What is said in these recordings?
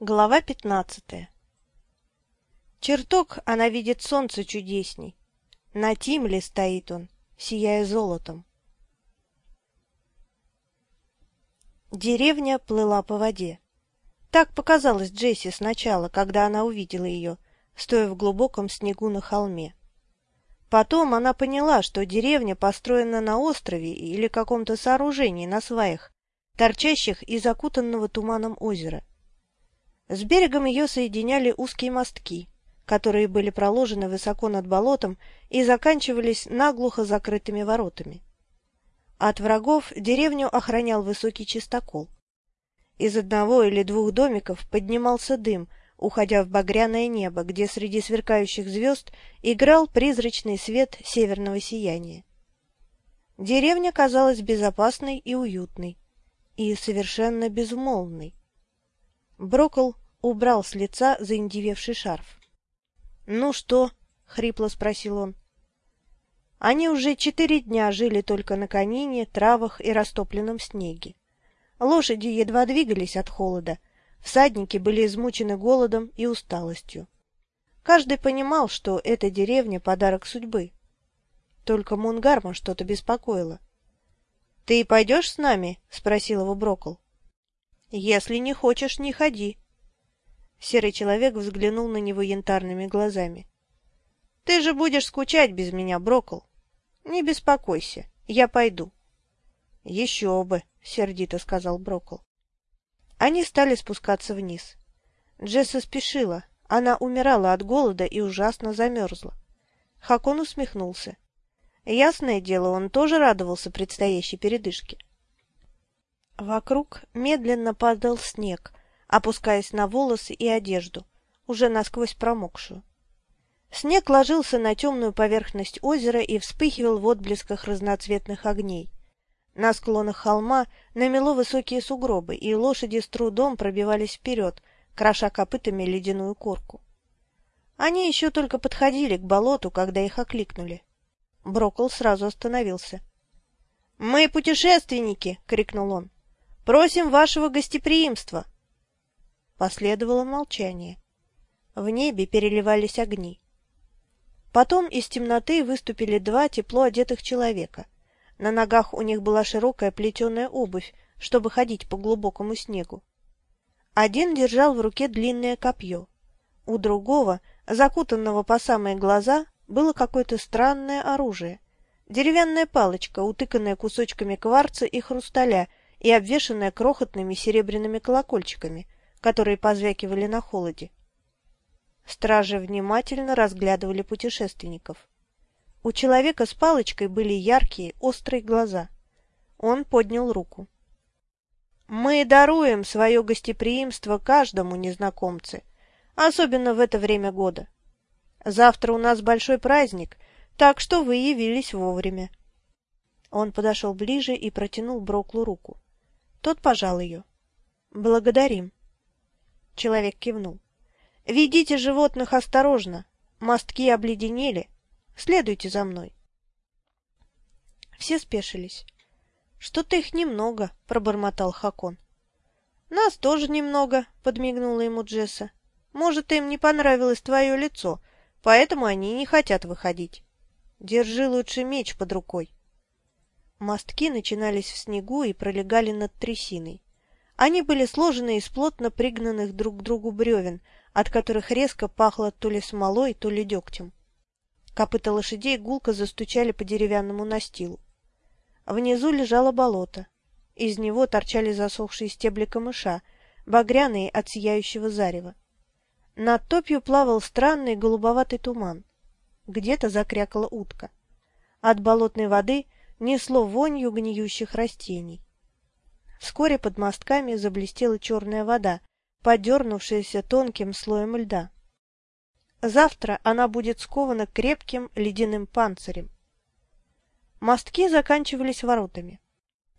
Глава пятнадцатая Чертог она видит солнце чудесней. На Тимле стоит он, сияя золотом. Деревня плыла по воде. Так показалось Джесси сначала, когда она увидела ее, стоя в глубоком снегу на холме. Потом она поняла, что деревня построена на острове или каком-то сооружении на сваях, торчащих из окутанного туманом озера. С берегом ее соединяли узкие мостки, которые были проложены высоко над болотом и заканчивались наглухо закрытыми воротами. От врагов деревню охранял высокий чистокол. Из одного или двух домиков поднимался дым, уходя в багряное небо, где среди сверкающих звезд играл призрачный свет северного сияния. Деревня казалась безопасной и уютной, и совершенно безмолвной. Брокл убрал с лица заиндевевший шарф. — Ну что? — хрипло спросил он. Они уже четыре дня жили только на конине, травах и растопленном снеге. Лошади едва двигались от холода, всадники были измучены голодом и усталостью. Каждый понимал, что эта деревня — подарок судьбы. Только Мунгарма что-то беспокоило. — Ты пойдешь с нами? — спросил его Брокл. Если не хочешь, не ходи. Серый человек взглянул на него янтарными глазами. Ты же будешь скучать без меня, Брокл. Не беспокойся, я пойду. Еще бы, сердито сказал Брокл. Они стали спускаться вниз. Джесса спешила, она умирала от голода и ужасно замерзла. Хакон усмехнулся. Ясное дело, он тоже радовался предстоящей передышке. Вокруг медленно падал снег, опускаясь на волосы и одежду, уже насквозь промокшую. Снег ложился на темную поверхность озера и вспыхивал в отблесках разноцветных огней. На склонах холма намело высокие сугробы, и лошади с трудом пробивались вперед, кроша копытами ледяную корку. Они еще только подходили к болоту, когда их окликнули. Брокол сразу остановился. — Мы путешественники! — крикнул он. Просим вашего гостеприимства!» Последовало молчание. В небе переливались огни. Потом из темноты выступили два тепло одетых человека. На ногах у них была широкая плетеная обувь, чтобы ходить по глубокому снегу. Один держал в руке длинное копье. У другого, закутанного по самые глаза, было какое-то странное оружие. Деревянная палочка, утыканная кусочками кварца и хрусталя, и обвешанная крохотными серебряными колокольчиками, которые позвякивали на холоде. Стражи внимательно разглядывали путешественников. У человека с палочкой были яркие, острые глаза. Он поднял руку. «Мы даруем свое гостеприимство каждому незнакомце, особенно в это время года. Завтра у нас большой праздник, так что вы явились вовремя». Он подошел ближе и протянул Броклу руку. Тот пожал ее. «Благодарим». Человек кивнул. «Ведите животных осторожно. Мостки обледенели. Следуйте за мной». Все спешились. «Что-то их немного», — пробормотал Хакон. «Нас тоже немного», — подмигнула ему Джесса. «Может, им не понравилось твое лицо, поэтому они не хотят выходить. Держи лучше меч под рукой». Мостки начинались в снегу и пролегали над трясиной. Они были сложены из плотно пригнанных друг к другу бревен, от которых резко пахло то ли смолой, то ли дегтем. Копыта лошадей гулко застучали по деревянному настилу. Внизу лежало болото. Из него торчали засохшие стебли камыша, багряные от сияющего зарева. Над топью плавал странный голубоватый туман. Где-то закрякала утка. От болотной воды несло вонью гниющих растений. Вскоре под мостками заблестела черная вода, подернувшаяся тонким слоем льда. Завтра она будет скована крепким ледяным панцирем. Мостки заканчивались воротами.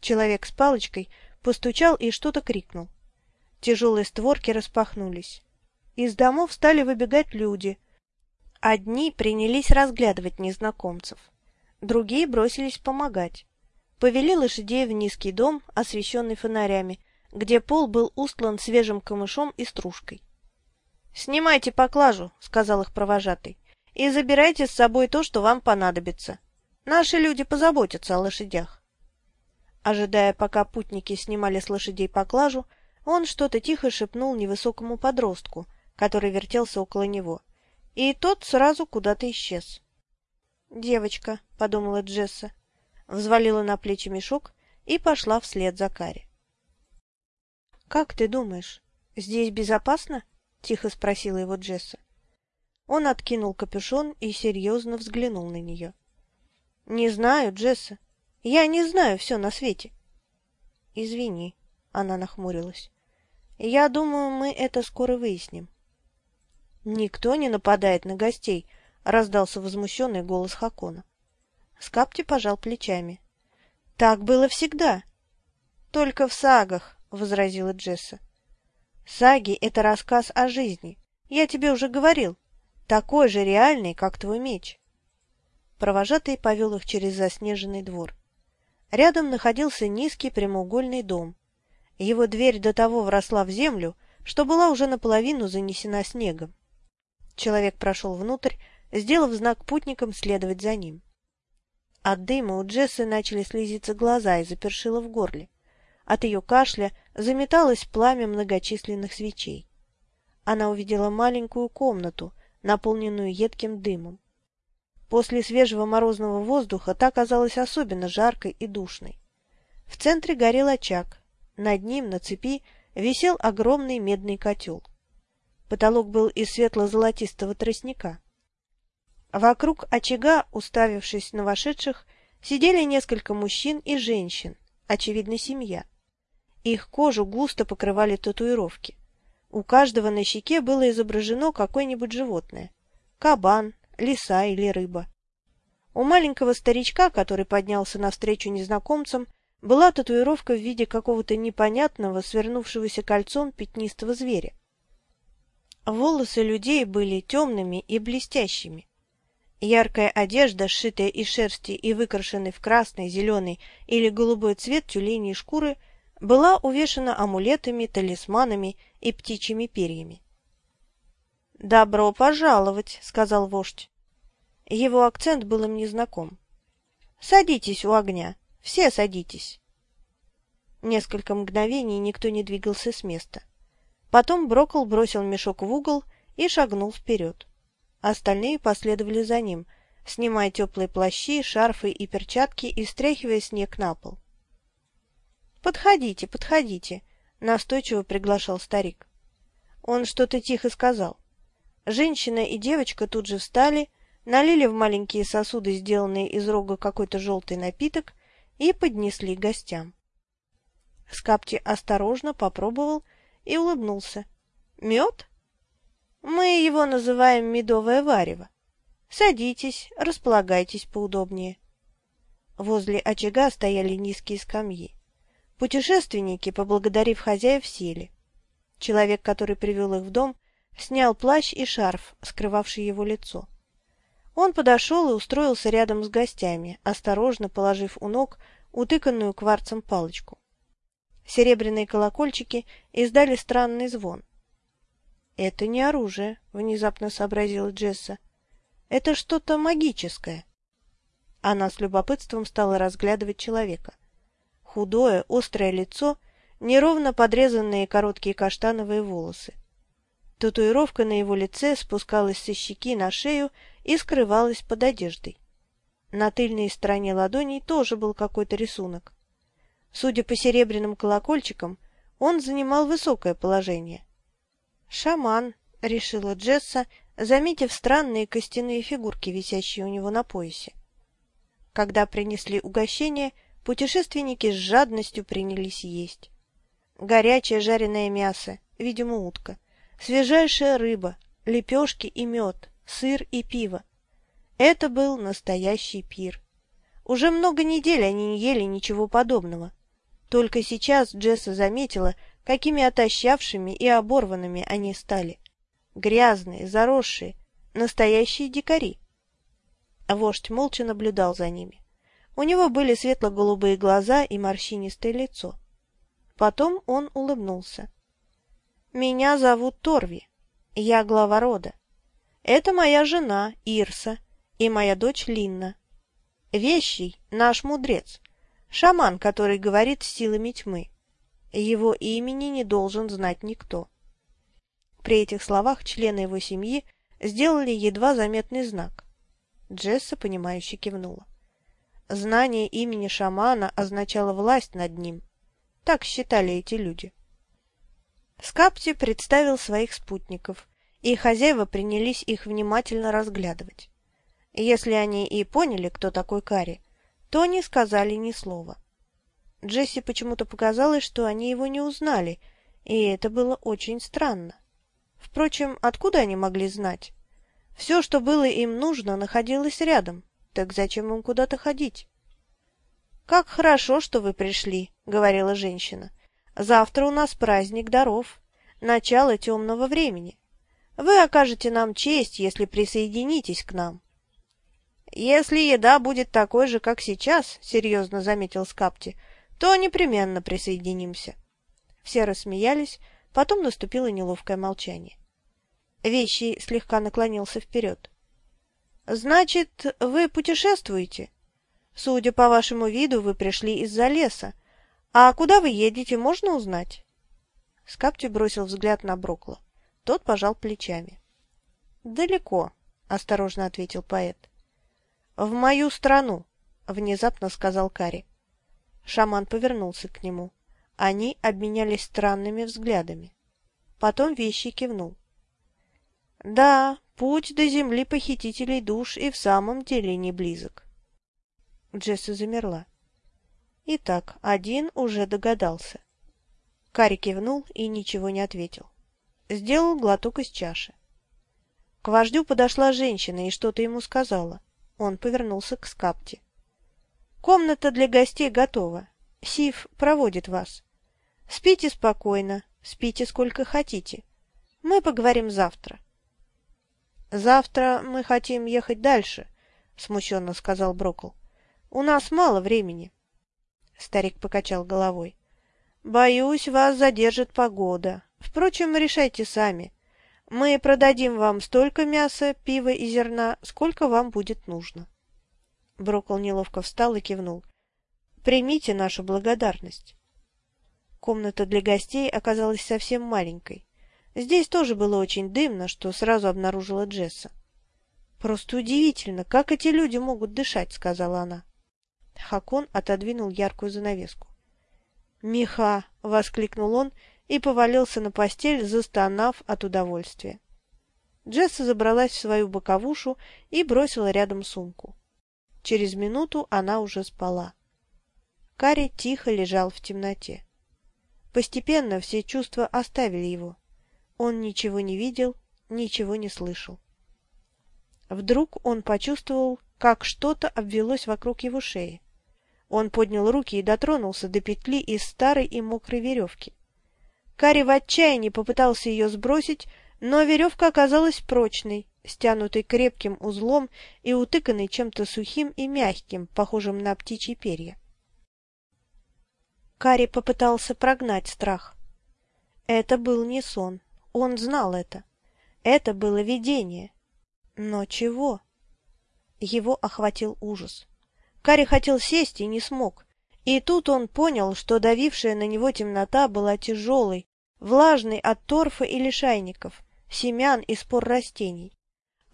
Человек с палочкой постучал и что-то крикнул. Тяжелые створки распахнулись. Из домов стали выбегать люди. Одни принялись разглядывать незнакомцев. Другие бросились помогать. Повели лошадей в низкий дом, освещенный фонарями, где пол был устлан свежим камышом и стружкой. «Снимайте поклажу», — сказал их провожатый, — «и забирайте с собой то, что вам понадобится. Наши люди позаботятся о лошадях». Ожидая, пока путники снимали с лошадей поклажу, он что-то тихо шепнул невысокому подростку, который вертелся около него, и тот сразу куда-то исчез. «Девочка», — подумала Джесса, взвалила на плечи мешок и пошла вслед за Кари. «Как ты думаешь, здесь безопасно?» — тихо спросила его Джесса. Он откинул капюшон и серьезно взглянул на нее. «Не знаю, Джесса. Я не знаю все на свете». «Извини», — она нахмурилась. «Я думаю, мы это скоро выясним». «Никто не нападает на гостей», — раздался возмущенный голос Хакона. Скапти пожал плечами. «Так было всегда». «Только в сагах», — возразила Джесса. «Саги — это рассказ о жизни. Я тебе уже говорил. Такой же реальный, как твой меч». Провожатый повел их через заснеженный двор. Рядом находился низкий прямоугольный дом. Его дверь до того вросла в землю, что была уже наполовину занесена снегом. Человек прошел внутрь, сделав знак путникам следовать за ним. От дыма у Джессы начали слезиться глаза и запершило в горле. От ее кашля заметалось пламя многочисленных свечей. Она увидела маленькую комнату, наполненную едким дымом. После свежего морозного воздуха та казалась особенно жаркой и душной. В центре горел очаг. Над ним, на цепи, висел огромный медный котел. Потолок был из светло-золотистого тростника. Вокруг очага, уставившись на вошедших, сидели несколько мужчин и женщин, очевидно, семья. Их кожу густо покрывали татуировки. У каждого на щеке было изображено какое-нибудь животное – кабан, лиса или рыба. У маленького старичка, который поднялся навстречу незнакомцам, была татуировка в виде какого-то непонятного, свернувшегося кольцом пятнистого зверя. Волосы людей были темными и блестящими. Яркая одежда, сшитая из шерсти и выкрашенной в красный, зеленый или голубой цвет тюленей шкуры, была увешана амулетами, талисманами и птичьими перьями. «Добро пожаловать», — сказал вождь. Его акцент был им незнаком. «Садитесь у огня. Все садитесь». Несколько мгновений никто не двигался с места. Потом Брокл бросил мешок в угол и шагнул вперед. Остальные последовали за ним, снимая теплые плащи, шарфы и перчатки и стряхивая снег на пол. «Подходите, подходите», — настойчиво приглашал старик. Он что-то тихо сказал. Женщина и девочка тут же встали, налили в маленькие сосуды, сделанные из рога какой-то желтый напиток, и поднесли гостям. Скапти осторожно попробовал и улыбнулся. «Мед? Мы его называем медовое варево. Садитесь, располагайтесь поудобнее». Возле очага стояли низкие скамьи. Путешественники, поблагодарив хозяев, сели. Человек, который привел их в дом, снял плащ и шарф, скрывавший его лицо. Он подошел и устроился рядом с гостями, осторожно положив у ног утыканную кварцем палочку. Серебряные колокольчики издали странный звон. «Это не оружие», — внезапно сообразила Джесса. «Это что-то магическое». Она с любопытством стала разглядывать человека. Худое, острое лицо, неровно подрезанные короткие каштановые волосы. Татуировка на его лице спускалась со щеки на шею и скрывалась под одеждой. На тыльной стороне ладоней тоже был какой-то рисунок. Судя по серебряным колокольчикам, он занимал высокое положение. «Шаман», — решила Джесса, заметив странные костяные фигурки, висящие у него на поясе. Когда принесли угощение, путешественники с жадностью принялись есть. Горячее жареное мясо, видимо, утка, свежайшая рыба, лепешки и мед, сыр и пиво. Это был настоящий пир. Уже много недель они не ели ничего подобного. Только сейчас Джесса заметила, какими отощавшими и оборванными они стали. Грязные, заросшие, настоящие дикари. Вождь молча наблюдал за ними. У него были светло-голубые глаза и морщинистое лицо. Потом он улыбнулся. «Меня зовут Торви. Я глава рода. Это моя жена Ирса и моя дочь Линна. Вещий — наш мудрец, шаман, который говорит с силами тьмы. Его имени не должен знать никто». При этих словах члены его семьи сделали едва заметный знак. Джесса, понимающе кивнула. Знание имени шамана означало власть над ним. Так считали эти люди. Скапти представил своих спутников, и хозяева принялись их внимательно разглядывать. Если они и поняли, кто такой Кари, то не сказали ни слова. Джесси почему-то показалось, что они его не узнали, и это было очень странно. Впрочем, откуда они могли знать? Все, что было им нужно, находилось рядом, так зачем им куда-то ходить? «Как хорошо, что вы пришли», — говорила женщина. «Завтра у нас праздник даров, начало темного времени. Вы окажете нам честь, если присоединитесь к нам». «Если еда будет такой же, как сейчас», — серьезно заметил Скапти, — «то непременно присоединимся». Все рассмеялись, потом наступило неловкое молчание. Вещий слегка наклонился вперед. «Значит, вы путешествуете? Судя по вашему виду, вы пришли из-за леса. А куда вы едете, можно узнать?» Скапти бросил взгляд на Брокла. Тот пожал плечами. «Далеко», — осторожно ответил поэт. «В мою страну», — внезапно сказал Кари. Шаман повернулся к нему. Они обменялись странными взглядами. Потом вещи кивнул. Да, путь до земли похитителей душ и в самом деле не близок. Джесса замерла. Итак, один уже догадался. Кари кивнул и ничего не ответил. Сделал глоток из чаши. К вождю подошла женщина и что-то ему сказала. Он повернулся к скапте. «Комната для гостей готова. Сив проводит вас. Спите спокойно, спите сколько хотите. Мы поговорим завтра. «Завтра мы хотим ехать дальше», — смущенно сказал Брокл. «У нас мало времени». Старик покачал головой. «Боюсь, вас задержит погода. Впрочем, решайте сами. Мы продадим вам столько мяса, пива и зерна, сколько вам будет нужно». Брокл неловко встал и кивнул. «Примите нашу благодарность». Комната для гостей оказалась совсем маленькой. Здесь тоже было очень дымно, что сразу обнаружила Джесса. «Просто удивительно, как эти люди могут дышать», — сказала она. Хакон отодвинул яркую занавеску. «Миха!» — воскликнул он и повалился на постель, застонав от удовольствия. Джесса забралась в свою боковушу и бросила рядом сумку. Через минуту она уже спала. Карри тихо лежал в темноте. Постепенно все чувства оставили его. Он ничего не видел, ничего не слышал. Вдруг он почувствовал, как что-то обвелось вокруг его шеи. Он поднял руки и дотронулся до петли из старой и мокрой веревки. Кари в отчаянии попытался ее сбросить, но веревка оказалась прочной, стянутой крепким узлом и утыканной чем-то сухим и мягким, похожим на птичьи перья. Кари попытался прогнать страх. Это был не сон. Он знал это. Это было видение. Но чего? Его охватил ужас. Кари хотел сесть и не смог. И тут он понял, что давившая на него темнота была тяжелой, влажной от торфа и лишайников, семян и спор растений.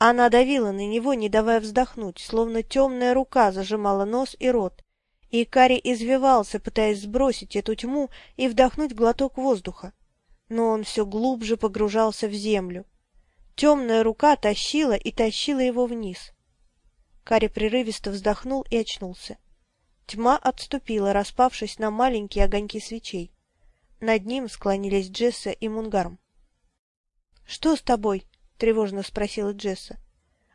Она давила на него, не давая вздохнуть, словно темная рука зажимала нос и рот, и Кари извивался, пытаясь сбросить эту тьму и вдохнуть глоток воздуха но он все глубже погружался в землю. Темная рука тащила и тащила его вниз. Кари прерывисто вздохнул и очнулся. Тьма отступила, распавшись на маленькие огоньки свечей. Над ним склонились Джесса и Мунгарм. — Что с тобой? — тревожно спросила Джесса.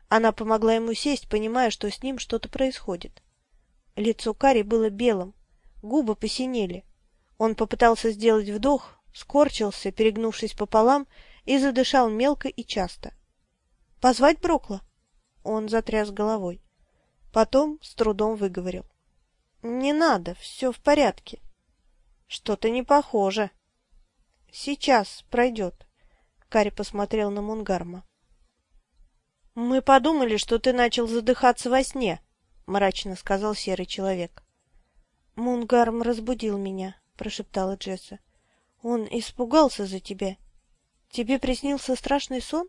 Она помогла ему сесть, понимая, что с ним что-то происходит. Лицо Кари было белым, губы посинели. Он попытался сделать вдох, скорчился, перегнувшись пополам, и задышал мелко и часто. «Позвать Брокла?» Он затряс головой. Потом с трудом выговорил. «Не надо, все в порядке». Что-то не похоже. Сейчас пройдет. Кари посмотрел на Мунгарма. Мы подумали, что ты начал задыхаться во сне, мрачно сказал серый человек. Мунгарм разбудил меня, прошептала Джесса. Он испугался за тебя. Тебе приснился страшный сон?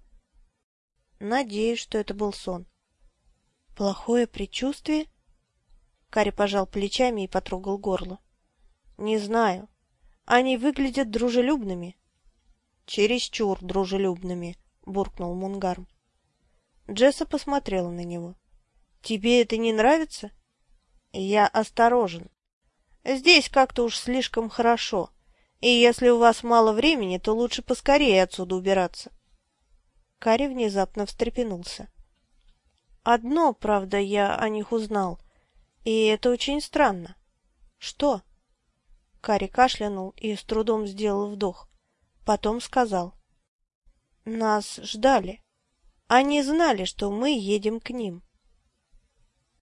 Надеюсь, что это был сон. Плохое предчувствие? Кари пожал плечами и потрогал горло. Не знаю. Они выглядят дружелюбными. Чересчур дружелюбными, буркнул Мунгарм. Джесса посмотрела на него. Тебе это не нравится? Я осторожен. Здесь как-то уж слишком хорошо. И если у вас мало времени, то лучше поскорее отсюда убираться. Кари внезапно встрепенулся. Одно, правда, я о них узнал, и это очень странно. Что? Кари кашлянул и с трудом сделал вдох. Потом сказал. Нас ждали. Они знали, что мы едем к ним.